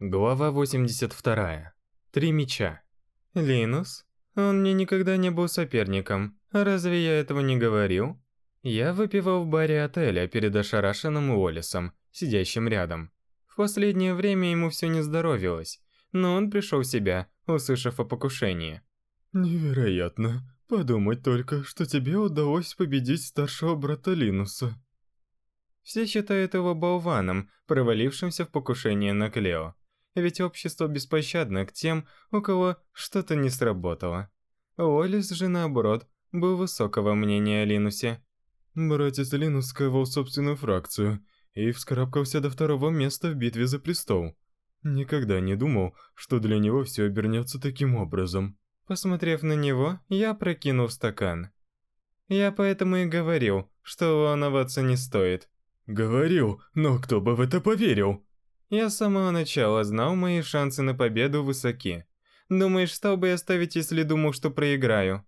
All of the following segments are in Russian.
Глава 82. Три меча. Линус, он мне никогда не был соперником. Разве я этого не говорил? Я выпивал в баре отеля перед ошарашенным Уоллесом, сидящим рядом. В последнее время ему все не здоровилось, но он пришел в себя, услышав о покушении. Невероятно. Подумать только, что тебе удалось победить старшего брата Линуса. Все считают его болваном, провалившимся в покушение на Клео. Ведь общество беспощадно к тем, у кого что-то не сработало. Уоллес же наоборот, был высокого мнения о Линусе. Братец Линус сковал собственную фракцию и вскарабкался до второго места в битве за престол. Никогда не думал, что для него все обернется таким образом. Посмотрев на него, я прокинул стакан. Я поэтому и говорил, что волноваться не стоит. Говорил, но кто бы в это поверил? Я с самого начала знал, мои шансы на победу высоки. Думаешь, стал бы я ставить, если думал, что проиграю?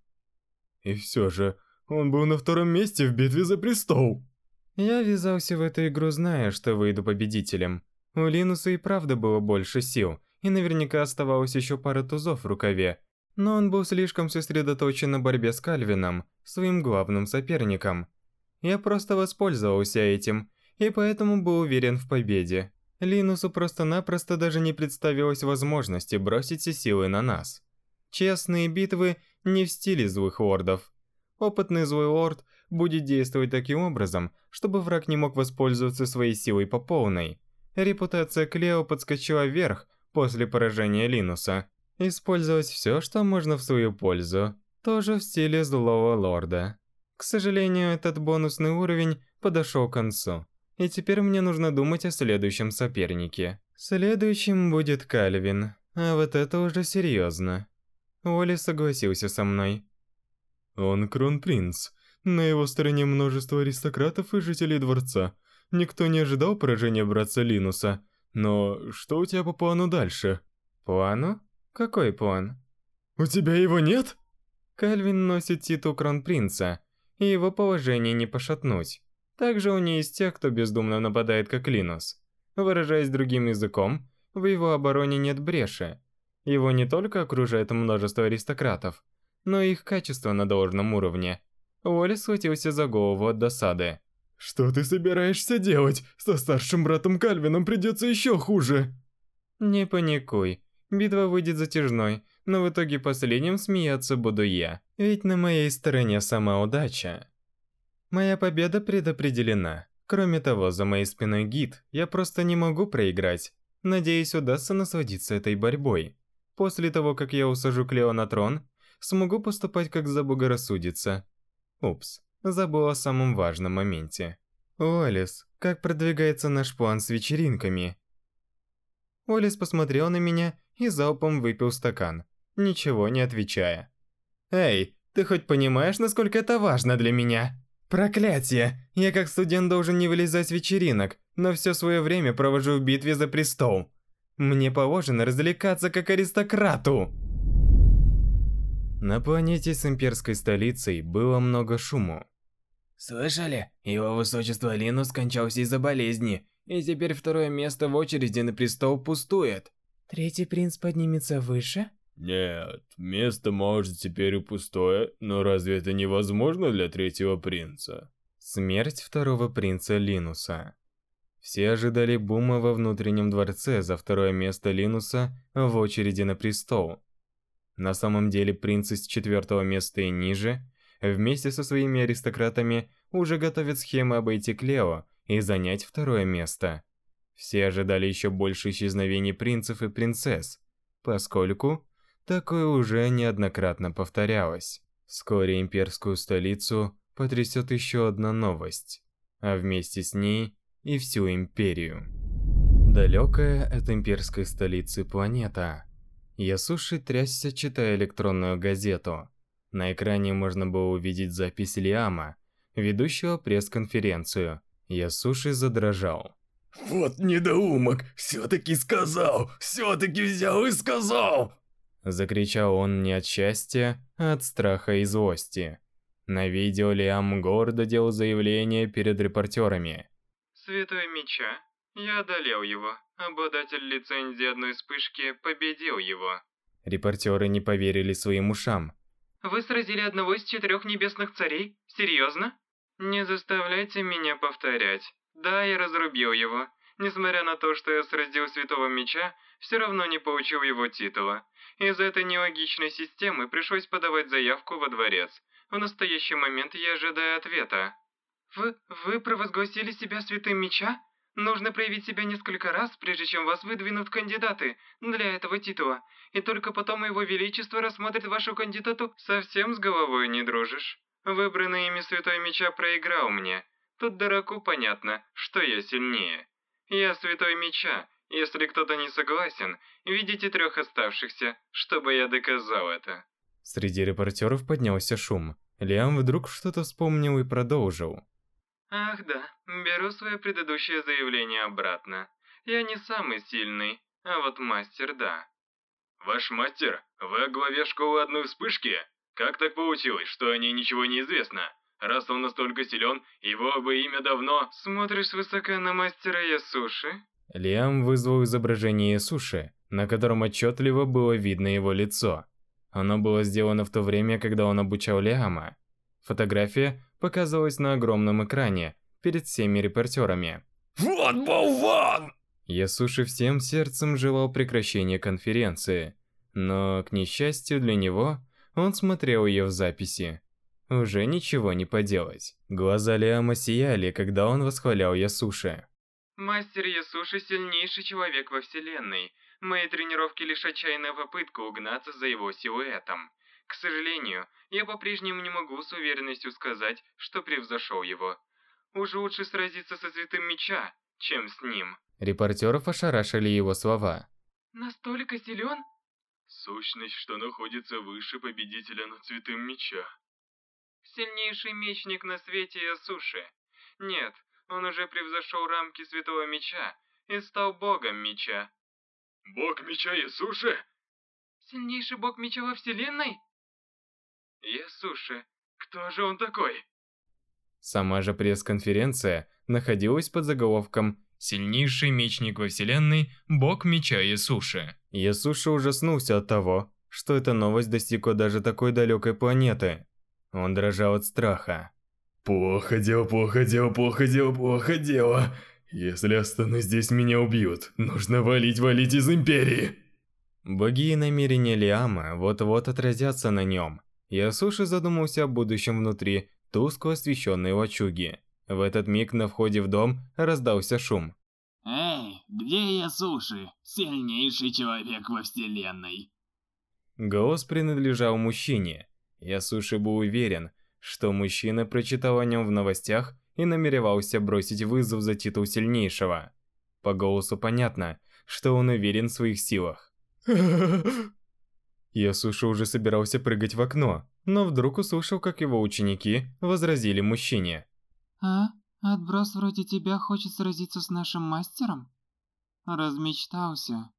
И все же, он был на втором месте в битве за престол. Я ввязался в эту игру, зная, что выйду победителем. У Линуса и правда было больше сил, и наверняка оставалось еще пара тузов в рукаве. Но он был слишком сосредоточен на борьбе с Кальвином, своим главным соперником. Я просто воспользовался этим, и поэтому был уверен в победе. Линусу просто-напросто даже не представилось возможности бросить все силы на нас. Честные битвы не в стиле злых лордов. Опытный злой лорд будет действовать таким образом, чтобы враг не мог воспользоваться своей силой по полной. Репутация Клео подскочила вверх после поражения Линуса. Использовать все, что можно в свою пользу, тоже в стиле злого лорда. К сожалению, этот бонусный уровень подошел к концу. И теперь мне нужно думать о следующем сопернике. Следующим будет Кальвин. А вот это уже серьезно. Оли согласился со мной. Он кронпринц. На его стороне множество аристократов и жителей дворца. Никто не ожидал поражения братца Линуса. Но что у тебя по плану дальше? Плану? Какой план? У тебя его нет? Кальвин носит титул кронпринца, и его положение не пошатнуть. Также он не из тех, кто бездумно нападает как Линус. Выражаясь другим языком, в его обороне нет бреши. Его не только окружает множество аристократов, но и их качество на должном уровне. Уолли схватился за голову от досады. «Что ты собираешься делать? Со старшим братом Кальвином придется еще хуже!» «Не паникуй. Битва выйдет затяжной, но в итоге последним смеяться буду я. Ведь на моей стороне сама удача. Моя победа предопределена. Кроме того, за моей спиной гид, я просто не могу проиграть. Надеюсь, удастся насладиться этой борьбой. После того, как я усажу Клео на трон, смогу поступать как заблагорассудится. Упс, забыл о самом важном моменте. Уоллес, как продвигается наш план с вечеринками? Уоллес посмотрел на меня и залпом выпил стакан, ничего не отвечая. «Эй, ты хоть понимаешь, насколько это важно для меня?» Проклятие! Я как студент должен не вылезать с вечеринок, но все свое время провожу в битве за престол. Мне положено развлекаться как аристократу. На планете с имперской столицей было много шуму. Слышали? Его высочество Линус скончался из-за болезни, и теперь второе место в очереди на престол пустует. Третий принц поднимется выше? Нет, место может теперь и пустое, но разве это невозможно для третьего принца? Смерть второго принца Линуса. Все ожидали бума во внутреннем дворце за второе место Линуса в очереди на престол. На самом деле принцы с четвертого места и ниже, вместе со своими аристократами, уже готовят схемы обойти Клео и занять второе место. Все ожидали еще больше исчезновений принцев и принцесс, поскольку Такое уже неоднократно повторялось. Вскоре имперскую столицу потрясет еще одна новость, а вместе с ней и всю империю. Далекая от имперской столицы планета. Ясуши трясся, читая электронную газету. На экране можно было увидеть запись Лиама, ведущего пресс-конференцию. Ясуши задрожал. «Вот недоумок! Все-таки сказал! Все-таки взял и сказал!» Закричал он не от счастья, а от страха и злости. На видео Лиам гордо делал заявление перед репортерами. «Святой Меча, я одолел его. Обладатель лицензии одной вспышки победил его. Репортеры не поверили своим ушам. Вы сразили одного из четырех небесных царей? Серьезно? Не заставляйте меня повторять. Да, я разрубил его. Несмотря на то, что я сразил Святого Меча, все равно не получил его титула. Из-за этой нелогичной системы пришлось подавать заявку во дворец. В настоящий момент я ожидаю ответа. Вы, вы провозгласили себя Святым Меча? Нужно проявить себя несколько раз, прежде чем вас выдвинут кандидаты для этого титула. И только потом Его Величество рассмотрит вашу кандидату. Совсем с головой не дружишь. Выбранный ими Святой Меча проиграл мне. Тут дураку понятно, что я сильнее. Я Святой Меча. Если кто-то не согласен, видите трех оставшихся, чтобы я доказал это. Среди репортеров поднялся шум. Лиам вдруг что-то вспомнил и продолжил. Ах да, беру свое предыдущее заявление обратно. Я не самый сильный, а вот мастер да. Ваш мастер? Вы о главе школы одной вспышки? Как так получилось, что о ней ничего не известно? Раз он настолько силен, его бы имя давно... Смотришь высоко на мастера Ясуши? Лиам вызвал изображение Ясуши, на котором отчетливо было видно его лицо. Оно было сделано в то время, когда он обучал Лиама. Фотография показалась на огромном экране перед всеми репортерами. Вот болван! Ясуши всем сердцем желал прекращения конференции, но, к несчастью для него, он смотрел ее в записи. Уже ничего не поделать. Глаза Лиама сияли, когда он восхвалял Ясуши. Мастер Ясуши сильнейший человек во вселенной. Мои тренировки лишь отчаянная попытка угнаться за его силуэтом. К сожалению, я по-прежнему не могу с уверенностью сказать, что превзошел его. Уже лучше сразиться со Святым Меча, чем с ним. Репортеров ошарашили его слова. Настолько силен? Сущность, что находится выше победителя над Святым Меча. Сильнейший мечник на свете Ясуши. Нет, он уже превзошел рамки Святого Меча и стал богом меча. Бог меча Ясуши? Сильнейший бог меча во вселенной? Ясуши, кто же он такой? Сама же пресс-конференция находилась под заголовком «Сильнейший мечник во вселенной, бог меча Ясуши». Ясуши ужаснулся от того, что эта новость достигла даже такой далекой планеты. Он дрожал от страха. Плохо дело, плохо дело, плохо дело, плохо дело. Если останусь здесь, меня убьют. Нужно валить, валить из Империи. Благие намерения Лиама вот-вот отразятся на нем. Ясуши задумался о будущем внутри тускло освещенной лачуги. В этот миг на входе в дом раздался шум. Эй, где Ясуши? Сильнейший человек во вселенной. Голос принадлежал мужчине. Ясуши был уверен, что мужчина прочитал о нем в новостях и намеревался бросить вызов за титул сильнейшего. По голосу понятно, что он уверен в своих силах. Ясуша уже собирался прыгать в окно, но вдруг услышал, как его ученики возразили мужчине. «А? Отброс вроде тебя хочет сразиться с нашим мастером? Размечтался».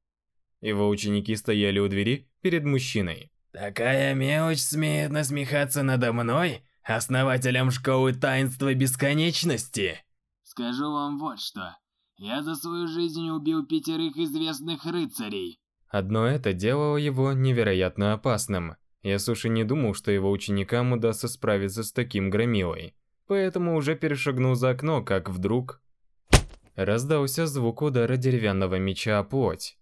Его ученики стояли у двери перед мужчиной. Такая мелочь смеет насмехаться надо мной, основателем школы таинства бесконечности. Скажу вам вот что. Я за свою жизнь убил пятерых известных рыцарей. Одно это делало его невероятно опасным. Ясуши не думал, что его ученикам удастся справиться с таким громилой. Поэтому уже перешагнул за окно, как вдруг... Раздался звук удара деревянного меча о плоть.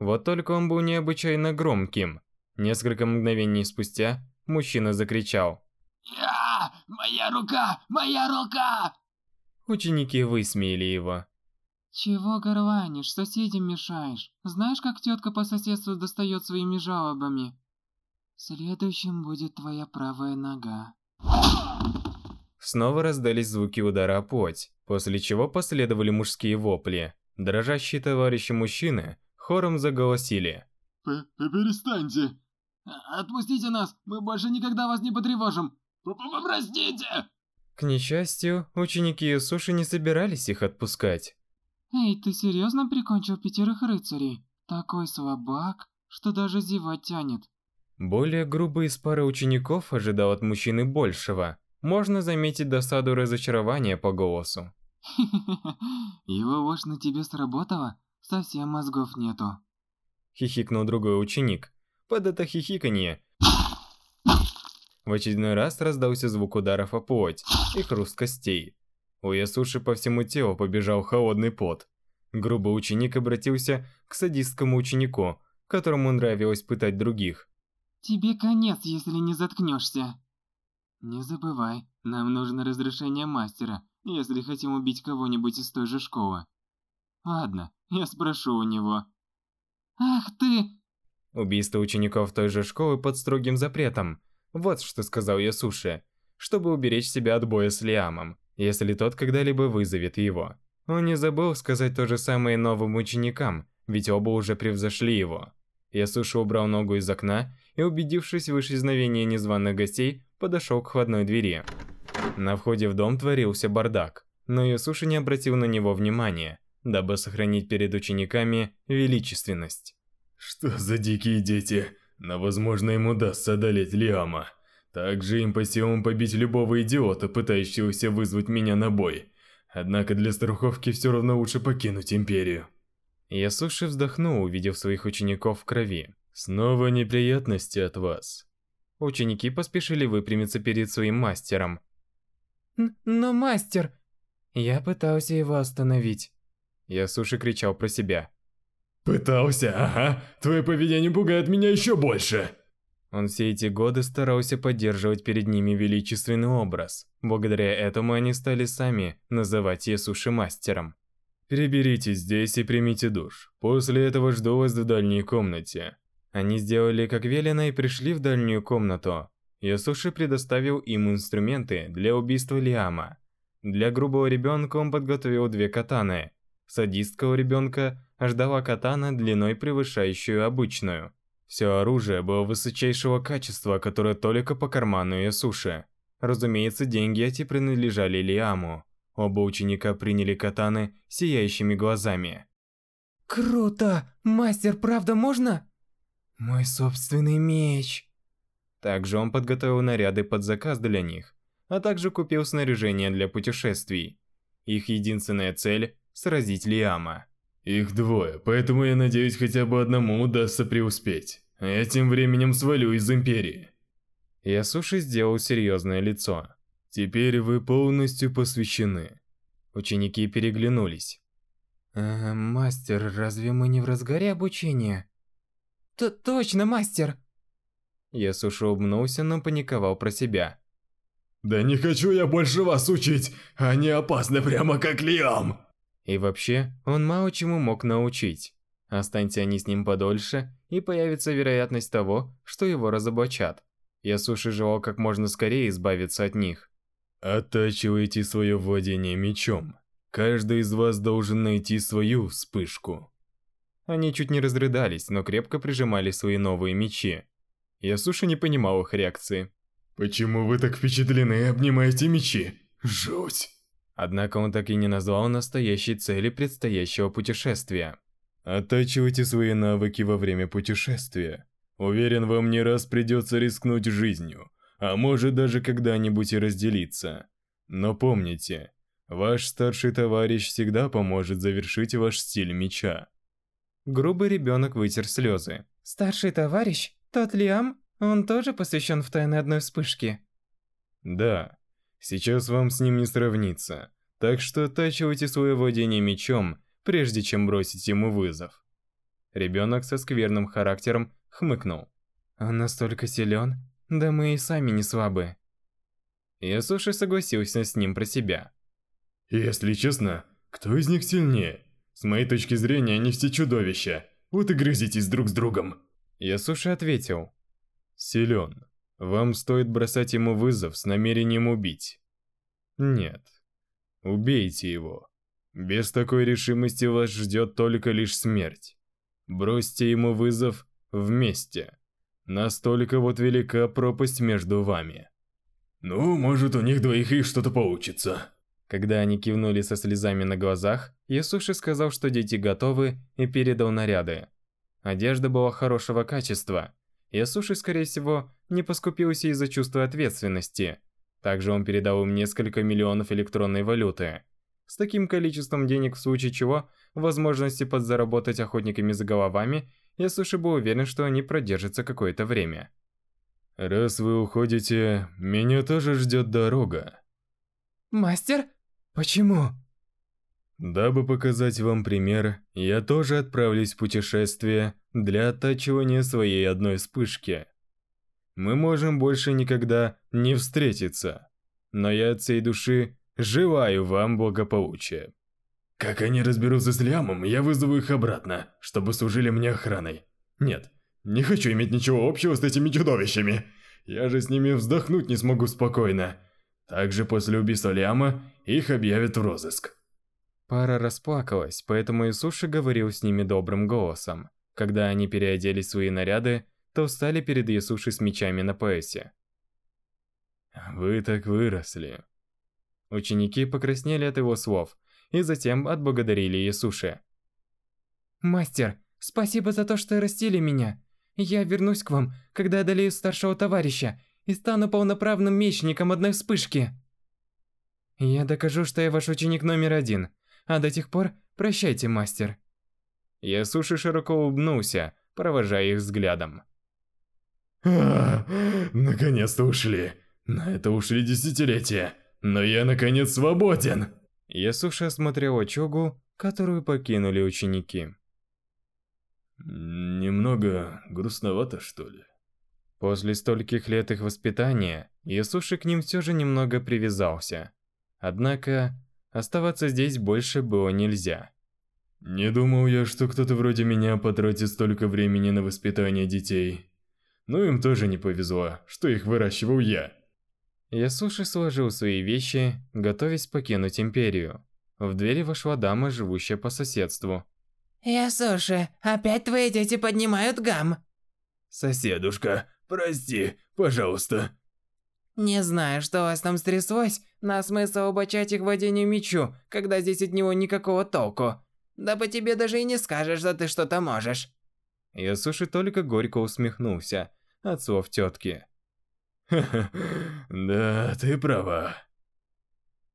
Вот только он был необычайно громким. Несколько мгновений спустя мужчина закричал. «Я! Моя рука! Моя рука!» Ученики высмеяли его. Чего горланишь, соседям мешаешь? Знаешь, как тетка по соседству достает своими жалобами? Следующим будет твоя правая нога. Снова раздались звуки удара о плоть, после чего последовали мужские вопли. Дрожащие товарищи мужчины хором заголосили. П «Перестаньте! Отпустите нас! Мы больше никогда вас не потревожим! Простите!» К несчастью, ученики Юсуши не собирались их отпускать. Эй, ты серьезно прикончил пятерых рыцарей? Такой слабак, что даже зевать тянет. Более грубый из пары учеников ожидал от мужчины большего. Можно заметить досаду разочарования по голосу. Его ложь на тебе сработала? Совсем мозгов нету. Хихикнул другой ученик. Под это хихиканье в очередной раз раздался звук ударов о плоть и хруст костей. У Ясуши по всему телу побежал холодный пот. Грубый ученик обратился к садистскому ученику, которому нравилось пытать других. Тебе конец, если не заткнешься. Не забывай, нам нужно разрешение мастера, если хотим убить кого-нибудь из той же школы. Ладно, я спрошу у него. Ах ты! Убийство учеников той же школы под строгим запретом. Вот что сказал Ясуши, чтобы уберечь себя от боя с Лиамом, если тот когда-либо вызовет его. Он не забыл сказать то же самое новым ученикам, ведь оба уже превзошли его. Ясуши убрал ногу из окна и, убедившись в исчезновении незваных гостей, подошел к входной двери. На входе в дом творился бардак, но Ясуши не обратил на него внимания, дабы сохранить перед учениками величественность. «Что за дикие дети? Но, возможно, им удастся одолеть Лиама. Также им по силам побить любого идиота, пытающегося вызвать меня на бой. Однако для страховки все равно лучше покинуть Империю. Ясуши вздохнул, увидев своих учеников в крови. Снова неприятности от вас. Ученики поспешили выпрямиться перед своим мастером. «Но мастер...» Я пытался его остановить. Ясуши кричал про себя. Пытался, ага. Твое поведение пугает меня еще больше. Он все эти годы старался поддерживать перед ними величественный образ. Благодаря этому они стали сами называть Ясуши мастером. Переберитесь здесь и примите душ. После этого жду вас в дальней комнате. Они сделали как велено и пришли в дальнюю комнату. Ясуши предоставил им инструменты для убийства Лиама. Для грубого ребенка он подготовил две катаны. Садистского ребенка ждала катана длиной превышающую обычную. Все оружие было высочайшего качества, которое только по карману Ясуши. Разумеется, деньги эти принадлежали Лиаму. Оба ученика приняли катаны сияющими глазами. «Круто! Мастер, правда можно?» «Мой собственный меч!» Также он подготовил наряды под заказ для них, а также купил снаряжение для путешествий. Их единственная цель – сразить Лиама. Их двое, поэтому я надеюсь, хотя бы одному удастся преуспеть. А я тем временем свалю из Империи. Ясуши сделал серьезное лицо. Теперь вы полностью посвящены. Ученики переглянулись. «Э, мастер, разве мы не в разгаре обучения? Т точно, мастер. Ясуши улыбнулся, но паниковал про себя. Да не хочу я больше вас учить, они опасны прямо как Лиам. И вообще, он мало чему мог научить. Останься они с ним подольше, и появится вероятность того, что его разоблачат. Ясуши желал как можно скорее избавиться от них. Оттачивайте свое владение мечом. Каждый из вас должен найти свою вспышку. Они чуть не разрыдались, но крепко прижимали свои новые мечи. Ясуши не понимал их реакции. Почему вы так впечатлены и обнимаете мечи? Жуть. Однако он так и не назвал настоящей цели предстоящего путешествия. Оттачивайте свои навыки во время путешествия. Уверен, вам не раз придется рискнуть жизнью, а может даже когда-нибудь и разделиться. Но помните, ваш старший товарищ всегда поможет завершить ваш стиль меча. Грубый ребенок вытер слезы. Старший товарищ? Тот Лиам? Он тоже посвящен в тайны одной вспышки? Да. Сейчас вам с ним не сравниться, так что оттачивайте свое владение мечом, прежде чем бросить ему вызов. Ребенок со скверным характером хмыкнул. Он настолько силен, да мы и сами не слабы. Ясуши согласился с ним про себя. Если честно, кто из них сильнее? С моей точки зрения, они все чудовища. Вот и грызитесь друг с другом. Ясуши ответил. Силен. Вам стоит бросать ему вызов с намерением убить. Нет. Убейте его. Без такой решимости вас ждет только лишь смерть. Бросьте ему вызов вместе. Настолько вот велика пропасть между вами. Ну, может, у них двоих и что-то получится. Когда они кивнули со слезами на глазах, Ясуши сказал, что дети готовы, и передал наряды. Одежда была хорошего качества, Ясуши, скорее всего, не поскупился из-за чувства ответственности. Также он передал им несколько миллионов электронной валюты. С таким количеством денег в случае чего, возможности подзаработать охотниками за головами, Ясуши был уверен, что они продержатся какое-то время. «Раз вы уходите, меня тоже ждет дорога». «Мастер? Почему?» Дабы показать вам пример, я тоже отправлюсь в путешествие для оттачивания своей одной вспышки. Мы можем больше никогда не встретиться, но я от всей души желаю вам благополучия. Как они разберутся с Лиамом, я вызову их обратно, чтобы служили мне охраной. Нет, не хочу иметь ничего общего с этими чудовищами. Я же с ними вздохнуть не смогу спокойно. Также после убийства Лиама их объявят в розыск. Пара расплакалась, поэтому Исуши говорил с ними добрым голосом. Когда они переодели свои наряды, то встали перед Исуши с мечами на поясе. «Вы так выросли». Ученики покраснели от его слов, и затем отблагодарили Исуши. «Мастер, спасибо за то, что растили меня. Я вернусь к вам, когда одолею старшего товарища и стану полноправным мечником одной вспышки». «Я докажу, что я ваш ученик номер один», а до тех пор прощайте, мастер. Ясуши широко улыбнулся, провожая их взглядом. А, наконец-то ушли. На это ушли десятилетия. Но я наконец свободен. Ясуши осмотрел очагу, которую покинули ученики. Немного грустновато, что ли? После стольких лет их воспитания, Ясуши к ним все же немного привязался. Однако, Оставаться здесь больше было нельзя. Не думал я, что кто-то вроде меня потратит столько времени на воспитание детей. Но им тоже не повезло, что их выращивал я. Ясуши сложил свои вещи, готовясь покинуть Империю. В двери вошла дама, живущая по соседству. Ясуши, опять твои дети поднимают гам? Соседушка, прости, пожалуйста. Не знаю, что у вас там стряслось, но смысл обучать их владению мечу, когда здесь от него никакого толку. Да по тебе даже и не скажешь, что ты что-то можешь. Ясуши только горько усмехнулся от слов тетки. Ха-ха, да, ты права.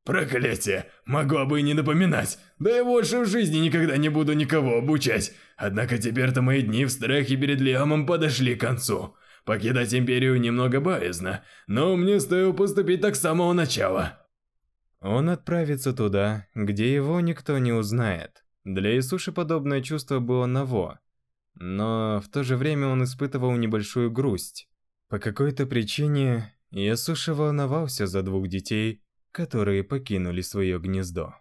Проклятие! Могла бы и не напоминать. Да я больше в жизни никогда не буду никого обучать. Однако теперь-то мои дни в страхе перед Лиамом подошли к концу. Покидать Империю немного боязно, но мне стоило поступить так с самого начала. Он отправится туда, где его никто не узнает. Для Исуши подобное чувство было ново. Но в то же время он испытывал небольшую грусть. По какой-то причине Исуши волновался за двух детей, которые покинули свое гнездо.